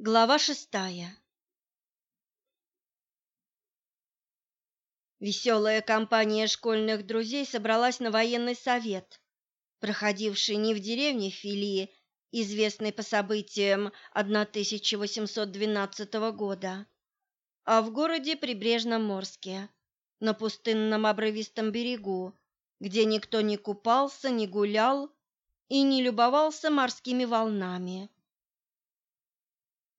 Глава шестая. Веселая компания школьных друзей собралась на военный совет, проходивший не в деревне Филии, известной по событиям 1812 года, а в городе Прибрежном Морске, на пустынном обрывистом берегу, где никто не купался, не гулял и не любовался морскими волнами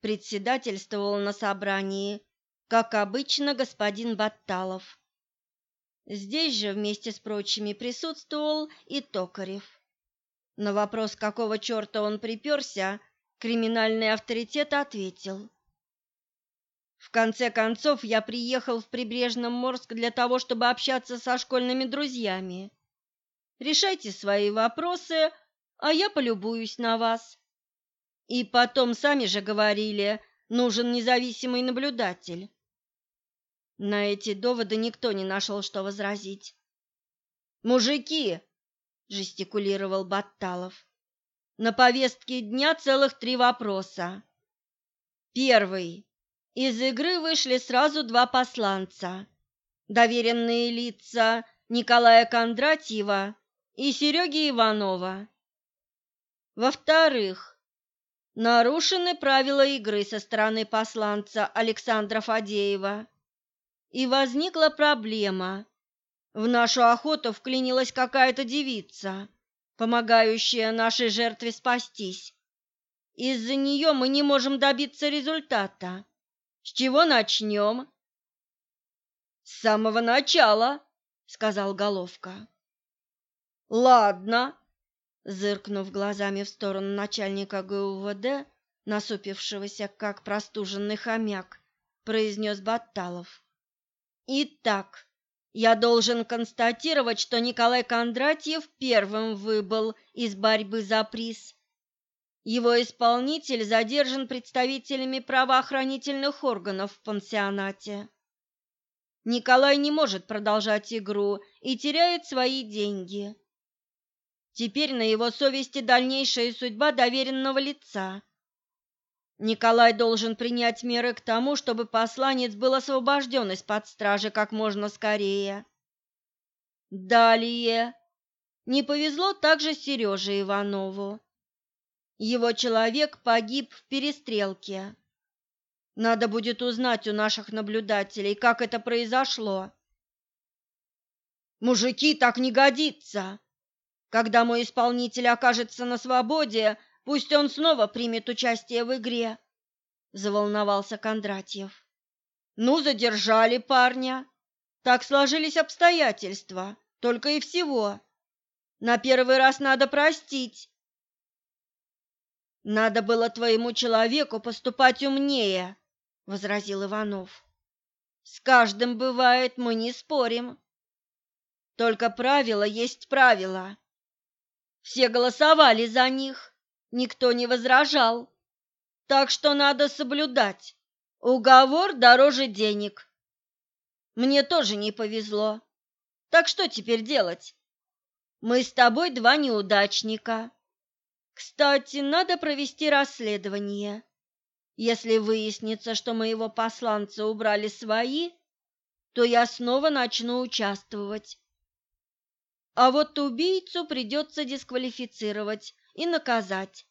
председательствовал на собрании, как обычно, господин Батталов. Здесь же вместе с прочими присутствовал и Токарев. На вопрос, какого черта он приперся, криминальный авторитет ответил. В конце концов, я приехал в Прибрежном Морск для того, чтобы общаться со школьными друзьями. Решайте свои вопросы, а я полюбуюсь на вас. И потом, сами же говорили, нужен независимый наблюдатель. На эти доводы никто не нашел, что возразить. «Мужики!» – жестикулировал Батталов. «На повестке дня целых три вопроса. Первый. Из игры вышли сразу два посланца. Доверенные лица Николая Кондратьева и Сереги Иванова. Во-вторых, Нарушены правила игры со стороны посланца Александра Фадеева. И возникла проблема. В нашу охоту вклинилась какая-то девица, помогающая нашей жертве спастись. Из-за нее мы не можем добиться результата. С чего начнем? С самого начала, сказал Головка. Ладно, Зыркнув глазами в сторону начальника ГУВД, насупившегося, как простуженный хомяк, произнес Батталов. «Итак, я должен констатировать, что Николай Кондратьев первым выбыл из борьбы за приз. Его исполнитель задержан представителями правоохранительных органов в пансионате. Николай не может продолжать игру и теряет свои деньги. Теперь на его совести дальнейшая судьба доверенного лица. Николай должен принять меры к тому, чтобы посланец был освобожден из-под стражи как можно скорее. Далее. Не повезло также Сереже Иванову. Его человек погиб в перестрелке. Надо будет узнать у наших наблюдателей, как это произошло. Мужики, так не годится. Когда мой исполнитель окажется на свободе, пусть он снова примет участие в игре, заволновался Кондратьев. Ну, задержали парня. Так сложились обстоятельства, только и всего. На первый раз надо простить. Надо было твоему человеку поступать умнее, возразил Иванов. С каждым бывает, мы не спорим. Только правило есть правило. Все голосовали за них, никто не возражал. Так что надо соблюдать. Уговор дороже денег. Мне тоже не повезло. Так что теперь делать? Мы с тобой два неудачника. Кстати, надо провести расследование. Если выяснится, что моего посланца убрали свои, то я снова начну участвовать. А вот убийцу придется дисквалифицировать и наказать.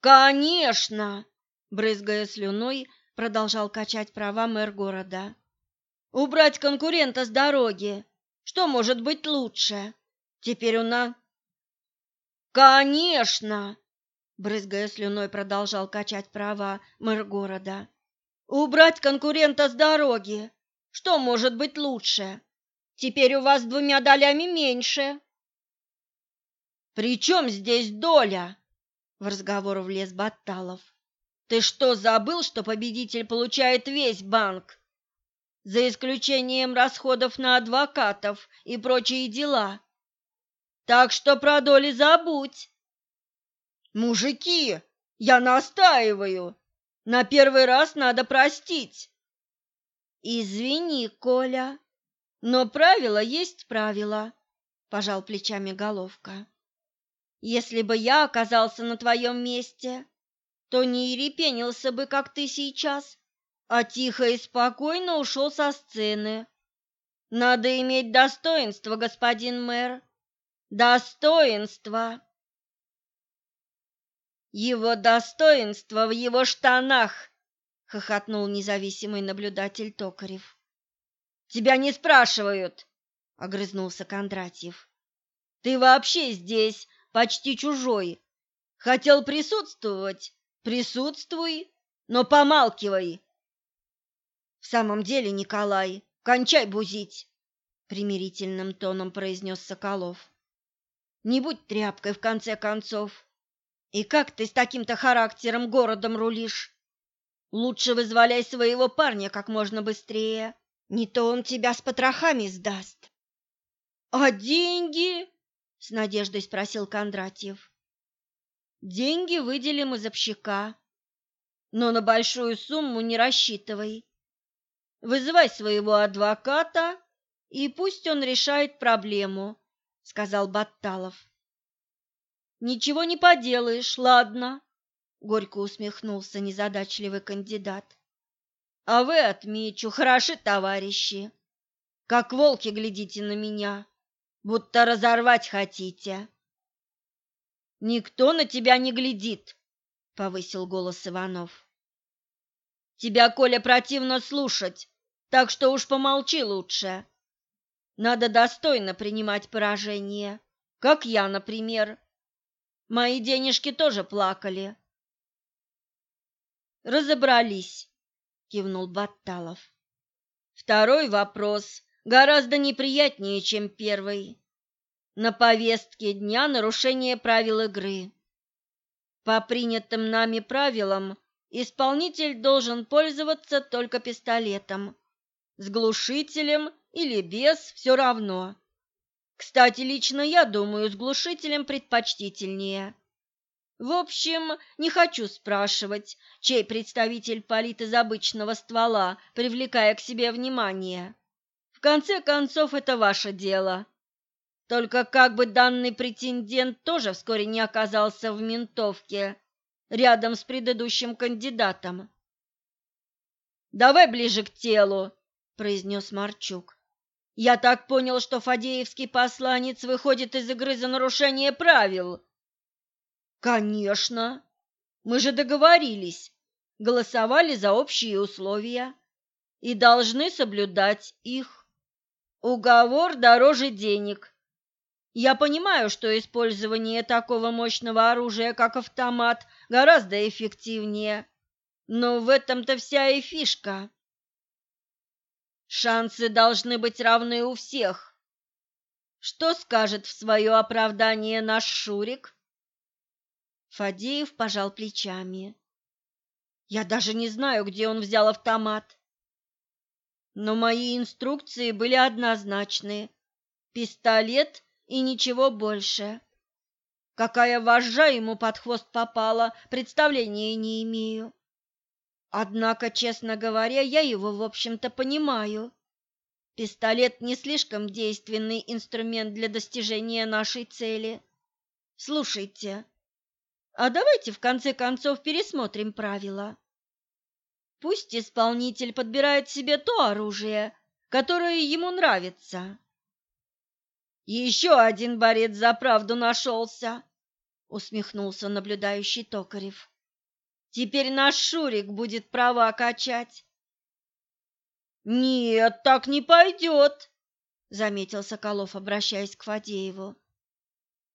Конечно, брызгая слюной, продолжал качать права мэр города. Убрать конкурента с дороги. Что может быть лучше? Теперь у нас Конечно, брызгая слюной, продолжал качать права мэр города. Убрать конкурента с дороги. Что может быть лучше? Теперь у вас двумя долями меньше. «При чем здесь доля?» — в разговор влез Батталов. «Ты что, забыл, что победитель получает весь банк? За исключением расходов на адвокатов и прочие дела. Так что про доли забудь!» «Мужики, я настаиваю! На первый раз надо простить!» «Извини, Коля!» Но правило есть правило, пожал плечами головка. Если бы я оказался на твоем месте, то не ерепенился бы, как ты сейчас, а тихо и спокойно ушел со сцены. Надо иметь достоинство, господин мэр. Достоинство. Его достоинство в его штанах, хохотнул независимый наблюдатель Токарев. Тебя не спрашивают, огрызнулся Кондратьев. Ты вообще здесь почти чужой. Хотел присутствовать? Присутствуй, но помалкивай. В самом деле, Николай, кончай бузить, примирительным тоном произнес Соколов. Не будь тряпкой в конце концов. И как ты с таким-то характером городом рулишь? Лучше вызволяй своего парня как можно быстрее, не то он тебя с потрохами сдаст. А деньги? с надеждой спросил Кондратьев. Деньги выделим из общака, но на большую сумму не рассчитывай. Вызывай своего адвоката, и пусть он решает проблему, сказал Батталов. Ничего не поделаешь, ладно, горько усмехнулся незадачливый кандидат. А вы отмечу, хороши товарищи. Как волки глядите на меня, будто разорвать хотите. Никто на тебя не глядит, повысил голос Иванов. Тебя, Коля, противно слушать, так что уж помолчи лучше. Надо достойно принимать поражение, как я, например. Мои денежки тоже плакали. Разобрались, кивнул Батталов. Второй вопрос гораздо неприятнее, чем первый. На повестке дня нарушение правил игры. По принятым нами правилам исполнитель должен пользоваться только пистолетом. С глушителем или без, все равно. Кстати, лично я думаю, с глушителем предпочтительнее. В общем, не хочу спрашивать, чей представитель палит из обычного ствола, привлекая к себе внимание. В конце концов, это ваше дело. Только как бы данный претендент тоже вскоре не оказался в ментовке рядом с предыдущим кандидатом. «Давай ближе к телу», — произнес Марчук. Я так понял, что Фадеевский посланец выходит из игры за нарушение правил. Конечно. Мы же договорились, голосовали за общие условия и должны соблюдать их. Уговор дороже денег. Я понимаю, что использование такого мощного оружия, как автомат, гораздо эффективнее, но в этом-то вся и фишка. Шансы должны быть равны у всех. Что скажет в свое оправдание наш Шурик? Фадеев пожал плечами. Я даже не знаю, где он взял автомат. Но мои инструкции были однозначны. Пистолет и ничего больше. Какая вожжа ему под хвост попала, представления не имею. Однако, честно говоря, я его, в общем-то, понимаю. Пистолет не слишком действенный инструмент для достижения нашей цели. Слушайте, а давайте в конце концов пересмотрим правила. Пусть исполнитель подбирает себе то оружие, которое ему нравится. Еще один борец за правду нашелся, усмехнулся наблюдающий Токарев. Теперь наш Шурик будет права качать. Нет, так не пойдет, заметил Соколов, обращаясь к Фадееву.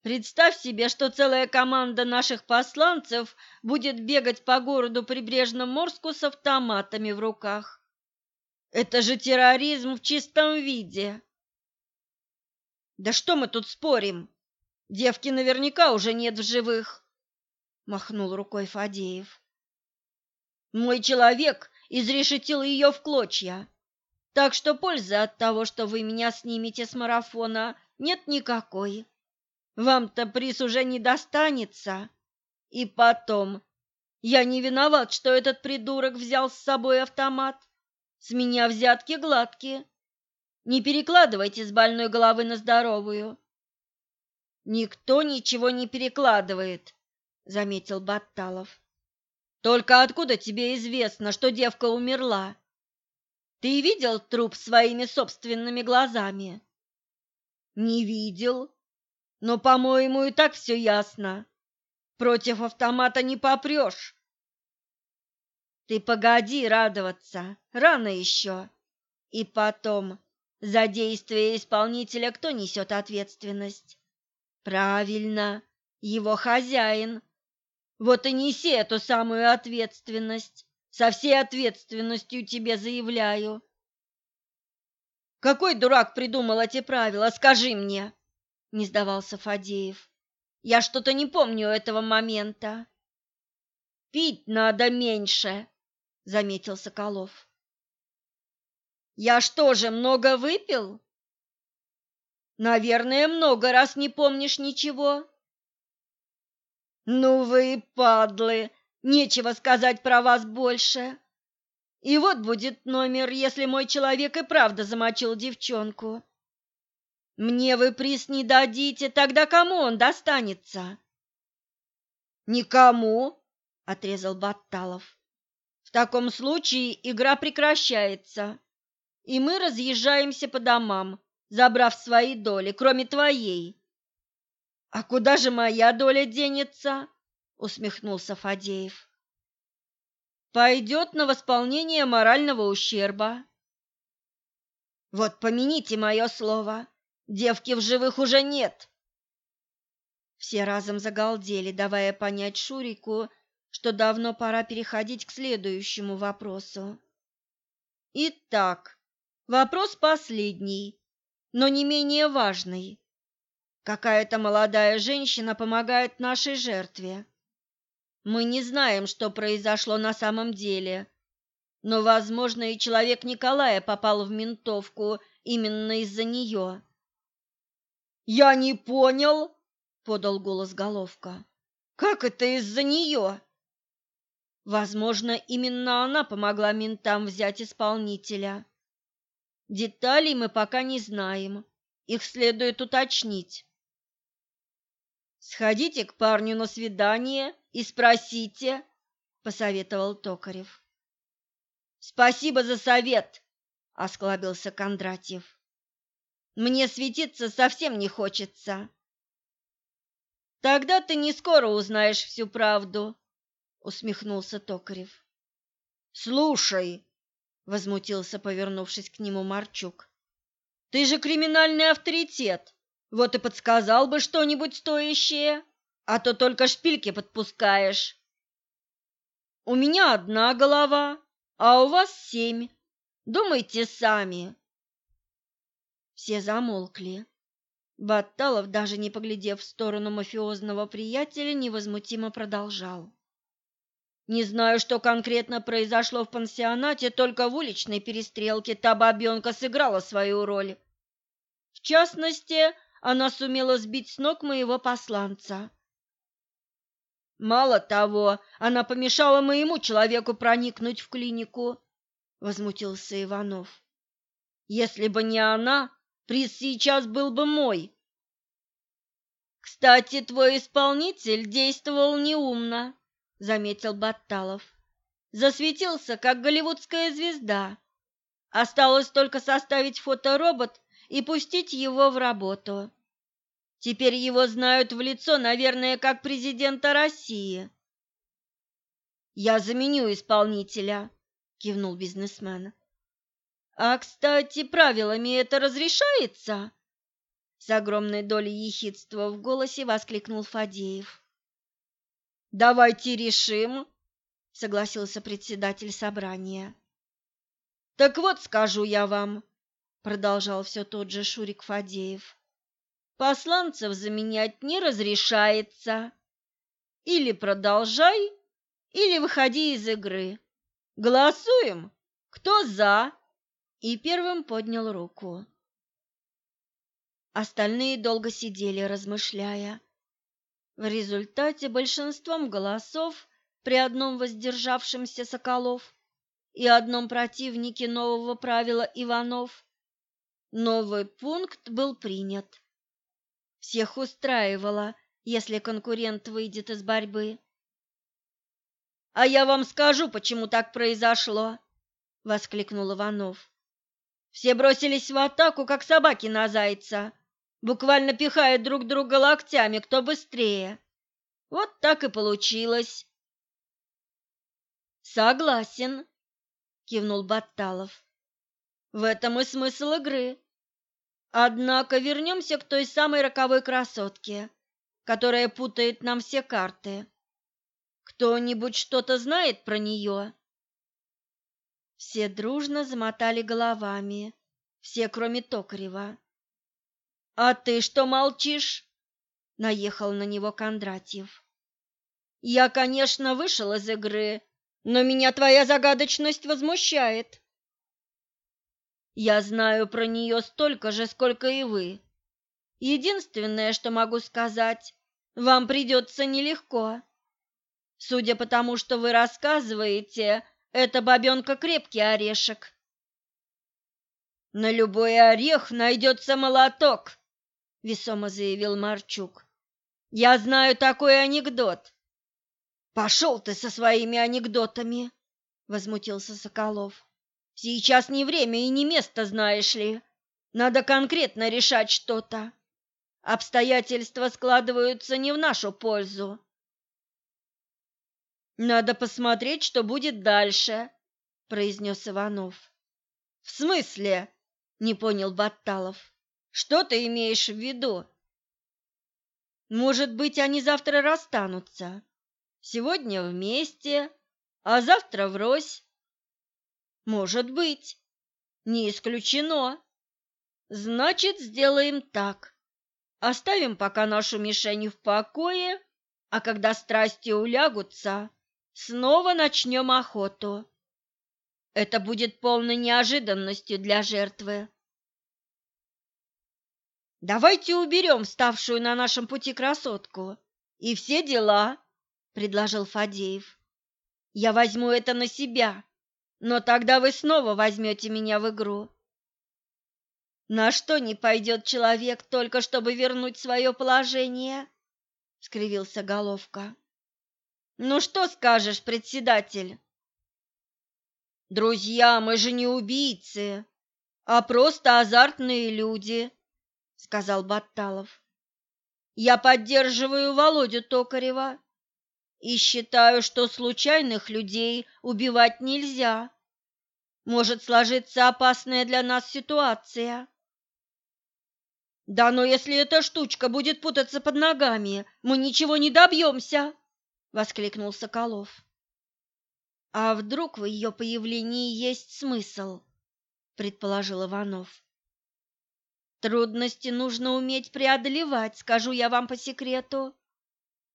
Представь себе, что целая команда наших посланцев будет бегать по городу Прибрежном Морску с автоматами в руках. Это же терроризм в чистом виде. Да что мы тут спорим? Девки наверняка уже нет в живых, махнул рукой Фадеев. Мой человек изрешетил ее в клочья. Так что пользы от того, что вы меня снимете с марафона, нет никакой. Вам-то приз уже не достанется. И потом, я не виноват, что этот придурок взял с собой автомат. С меня взятки гладкие. Не перекладывайте с больной головы на здоровую. Никто ничего не перекладывает, заметил Батталов. Только откуда тебе известно, что девка умерла? Ты видел труп своими собственными глазами? Не видел, но, по-моему, и так все ясно. Против автомата не попрешь. Ты погоди радоваться, рано еще. И потом, за действия исполнителя кто несет ответственность? Правильно, его хозяин. Вот и неси эту самую ответственность. Со всей ответственностью тебе заявляю. Какой дурак придумал эти правила, скажи мне, не сдавался Фадеев. Я что-то не помню этого момента. Пить надо меньше, заметил Соколов. Я что же, много выпил? Наверное, много, раз не помнишь ничего. Ну вы падлы, нечего сказать про вас больше. И вот будет номер, если мой человек и правда замочил девчонку. Мне вы приз не дадите, тогда кому он достанется? Никому, отрезал Батталов. В таком случае игра прекращается и мы разъезжаемся по домам, забрав свои доли, кроме твоей. А куда же моя доля денется? усмехнулся Фадеев. Пойдет на восполнение морального ущерба. Вот помяните мое слово, девки в живых уже нет. Все разом загалдели, давая понять Шурику, что давно пора переходить к следующему вопросу. Итак, Вопрос последний, но не менее важный. Какая-то молодая женщина помогает нашей жертве. Мы не знаем, что произошло на самом деле, но, возможно, и человек Николая попал в ментовку именно из-за нее. «Я не понял», — подал голос Головка. «Как это из-за нее?» Возможно, именно она помогла ментам взять исполнителя. Деталей мы пока не знаем. Их следует уточнить. Сходите к парню на свидание и спросите, посоветовал Токарев. Спасибо за совет, осклабился Кондратьев. Мне светиться совсем не хочется. Тогда ты не скоро узнаешь всю правду, усмехнулся Токарев. Слушай, возмутился, повернувшись к нему Марчук. Ты же криминальный авторитет. Вот и подсказал бы что-нибудь стоящее, а то только шпильки подпускаешь. У меня одна голова, а у вас семь. Думайте сами. Все замолкли. Батталов, даже не поглядев в сторону мафиозного приятеля, невозмутимо продолжал. Не знаю, что конкретно произошло в пансионате, только в уличной перестрелке та бабенка сыграла свою роль. В частности, она сумела сбить с ног моего посланца. Мало того, она помешала моему человеку проникнуть в клинику, возмутился Иванов. Если бы не она, приз сейчас был бы мой. Кстати, твой исполнитель действовал неумно заметил Батталов. Засветился, как голливудская звезда. Осталось только составить фоторобот и пустить его в работу. Теперь его знают в лицо, наверное, как президента России. Я заменю исполнителя, кивнул бизнесмен. А, кстати, правилами это разрешается? С огромной долей ехидства в голосе воскликнул Фадеев. Давайте решим, согласился председатель собрания. Так вот, скажу я вам, продолжал все тот же Шурик Фадеев. Посланцев заменять не разрешается. Или продолжай, или выходи из игры. Голосуем. Кто за? И первым поднял руку. Остальные долго сидели, размышляя. В результате большинством голосов при одном воздержавшемся Соколов и одном противнике нового правила Иванов новый пункт был принят. Всех устраивало, если конкурент выйдет из борьбы. А я вам скажу, почему так произошло, воскликнул Иванов. Все бросились в атаку, как собаки на зайца, буквально пихая друг друга локтями, кто быстрее. Вот так и получилось. Согласен, кивнул Батталов. В этом и смысл игры. Однако вернемся к той самой роковой красотке, которая путает нам все карты. Кто-нибудь что-то знает про нее?» Все дружно замотали головами, все, кроме Токарева. «А ты что молчишь?» — наехал на него Кондратьев. «Я, конечно, вышел из игры, но меня твоя загадочность возмущает. Я знаю про нее столько же, сколько и вы. Единственное, что могу сказать, вам придется нелегко. Судя по тому, что вы рассказываете, эта бабенка крепкий орешек. На любой орех найдется молоток, весомо заявил Марчук. Я знаю такой анекдот. Пошел ты со своими анекдотами, возмутился Соколов. Сейчас не время и не место, знаешь ли. Надо конкретно решать что-то. Обстоятельства складываются не в нашу пользу. Надо посмотреть, что будет дальше, произнес Иванов. В смысле? Не понял Батталов. Что ты имеешь в виду? Может быть, они завтра расстанутся. Сегодня вместе, а завтра врозь. Может быть. Не исключено. Значит, сделаем так. Оставим пока нашу мишень в покое, а когда страсти улягутся, снова начнем охоту. Это будет полной неожиданностью для жертвы. Давайте уберем ставшую на нашем пути красотку и все дела, предложил Фадеев. Я возьму это на себя, но тогда вы снова возьмете меня в игру. На что не пойдет человек только чтобы вернуть свое положение? скривился Головка. Ну что скажешь, председатель? Друзья, мы же не убийцы, а просто азартные люди, сказал Батталов. Я поддерживаю Володю Токарева и считаю, что случайных людей убивать нельзя. Может сложиться опасная для нас ситуация. Да но если эта штучка будет путаться под ногами, мы ничего не добьемся воскликнул Соколов. А вдруг в ее появлении есть смысл, предположил Иванов. Трудности нужно уметь преодолевать, скажу я вам по секрету.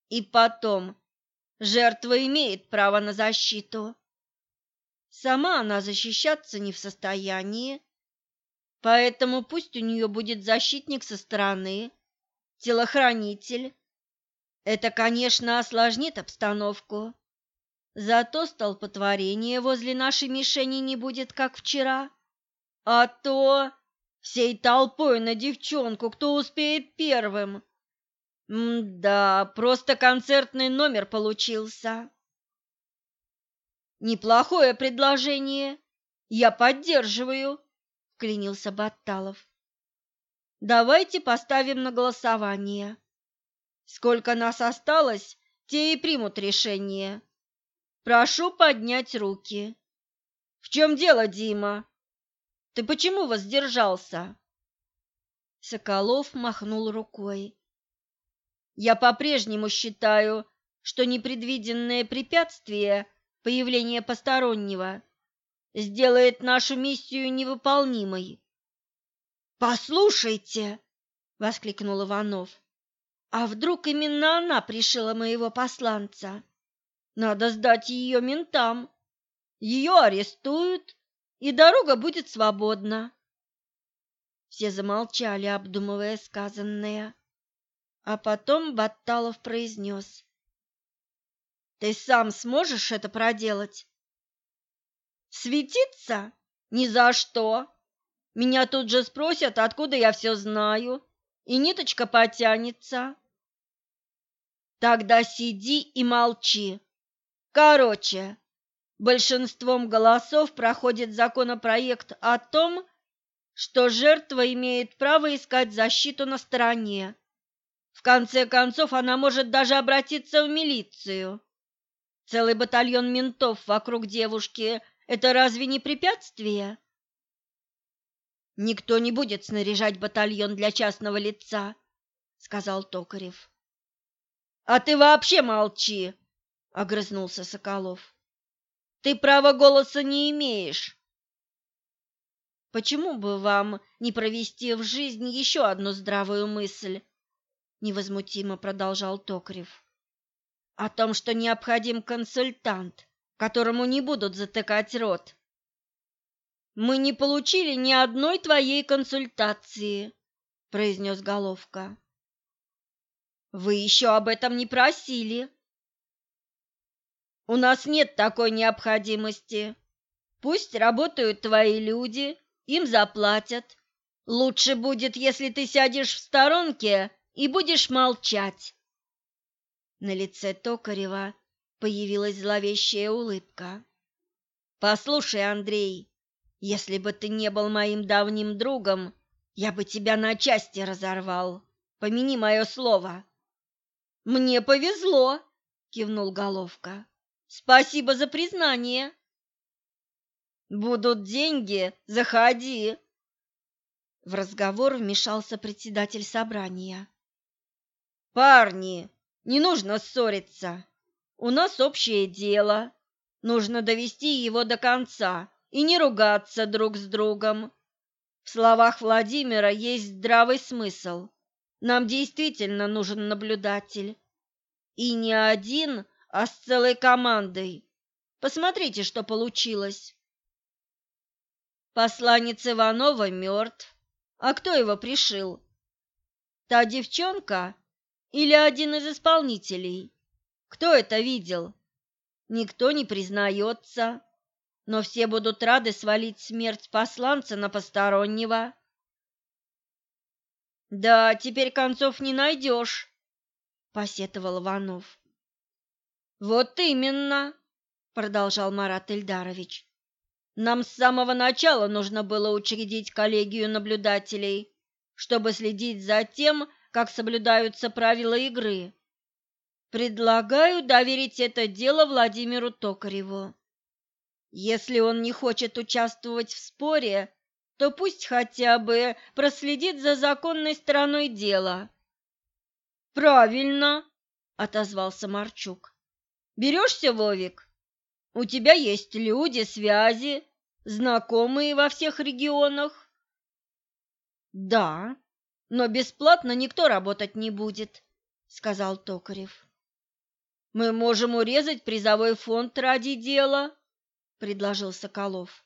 И потом, жертва имеет право на защиту. Сама она защищаться не в состоянии, поэтому пусть у нее будет защитник со стороны, телохранитель, это, конечно, осложнит обстановку. Зато столпотворение возле нашей мишени не будет, как вчера. А то всей толпой на девчонку, кто успеет первым. М-да, просто концертный номер получился. Неплохое предложение. Я поддерживаю, клянился Батталов. Давайте поставим на голосование. Сколько нас осталось, те и примут решение. Прошу поднять руки. В чем дело, Дима? Ты почему воздержался? Соколов махнул рукой. Я по-прежнему считаю, что непредвиденное препятствие, появление постороннего, сделает нашу миссию невыполнимой. Послушайте, воскликнул Иванов. А вдруг именно она пришила моего посланца? Надо сдать ее ментам. Ее арестуют, и дорога будет свободна. Все замолчали, обдумывая сказанное. А потом Батталов произнес. «Ты сам сможешь это проделать?» «Светиться? Ни за что! Меня тут же спросят, откуда я все знаю, и ниточка потянется. Тогда сиди и молчи, Короче, большинством голосов проходит законопроект о том, что жертва имеет право искать защиту на стороне. В конце концов, она может даже обратиться в милицию. Целый батальон ментов вокруг девушки – это разве не препятствие? Никто не будет снаряжать батальон для частного лица, сказал Токарев. А ты вообще молчи, огрызнулся Соколов. Ты права голоса не имеешь. Почему бы вам не провести в жизнь еще одну здравую мысль? невозмутимо продолжал Токарев. О том, что необходим консультант, которому не будут затыкать рот. Мы не получили ни одной твоей консультации, произнес Головка. Вы еще об этом не просили. У нас нет такой необходимости. Пусть работают твои люди, им заплатят. Лучше будет, если ты сядешь в сторонке и будешь молчать. На лице Токарева появилась зловещая улыбка. Послушай, Андрей, если бы ты не был моим давним другом, я бы тебя на части разорвал. Помяни мое слово. Мне повезло, кивнул Головка. Спасибо за признание. Будут деньги, заходи. В разговор вмешался председатель собрания. Парни, не нужно ссориться. У нас общее дело. Нужно довести его до конца и не ругаться друг с другом. В словах Владимира есть здравый смысл. Нам действительно нужен наблюдатель. И не один, а с целой командой. Посмотрите, что получилось. Посланец Иванова мертв. А кто его пришил? Та девчонка или один из исполнителей? Кто это видел? Никто не признается но все будут рады свалить смерть посланца на постороннего. Да, теперь концов не найдешь, посетовал Иванов. Вот именно, продолжал Марат Ильдарович. Нам с самого начала нужно было учредить коллегию наблюдателей, чтобы следить за тем, как соблюдаются правила игры. Предлагаю доверить это дело Владимиру Токареву. Если он не хочет участвовать в споре, то пусть хотя бы проследит за законной стороной дела. Правильно, отозвался Марчук. Берешься, Вовик? У тебя есть люди, связи, знакомые во всех регионах. Да, но бесплатно никто работать не будет, сказал Токарев. Мы можем урезать призовой фонд ради дела предложил Соколов.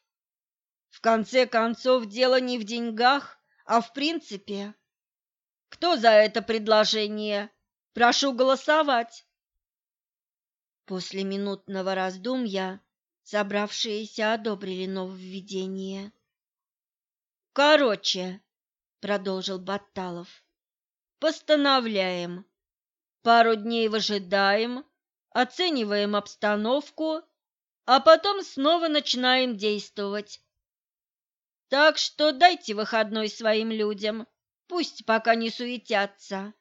В конце концов, дело не в деньгах, а в принципе. Кто за это предложение? Прошу голосовать. После минутного раздумья собравшиеся одобрили нововведение. Короче, продолжил Батталов. Постановляем. Пару дней выжидаем, оцениваем обстановку а потом снова начинаем действовать. Так что дайте выходной своим людям, пусть пока не суетятся.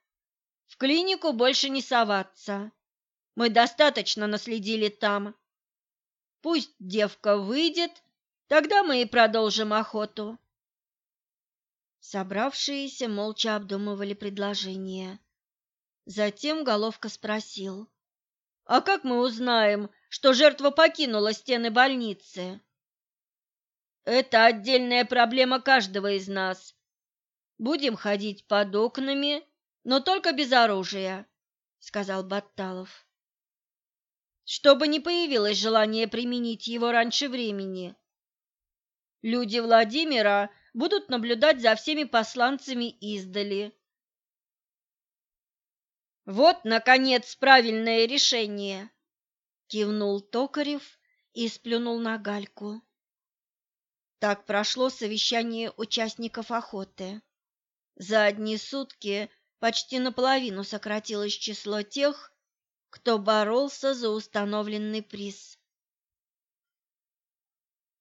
В клинику больше не соваться. Мы достаточно наследили там. Пусть девка выйдет, тогда мы и продолжим охоту. Собравшиеся молча обдумывали предложение. Затем Головка спросил: "А как мы узнаем, что жертва покинула стены больницы. Это отдельная проблема каждого из нас. Будем ходить под окнами, но только без оружия, сказал Батталов. Чтобы не появилось желание применить его раньше времени. Люди Владимира будут наблюдать за всеми посланцами издали. Вот, наконец, правильное решение кивнул Токарев и сплюнул на гальку. Так прошло совещание участников охоты. За одни сутки почти наполовину сократилось число тех, кто боролся за установленный приз.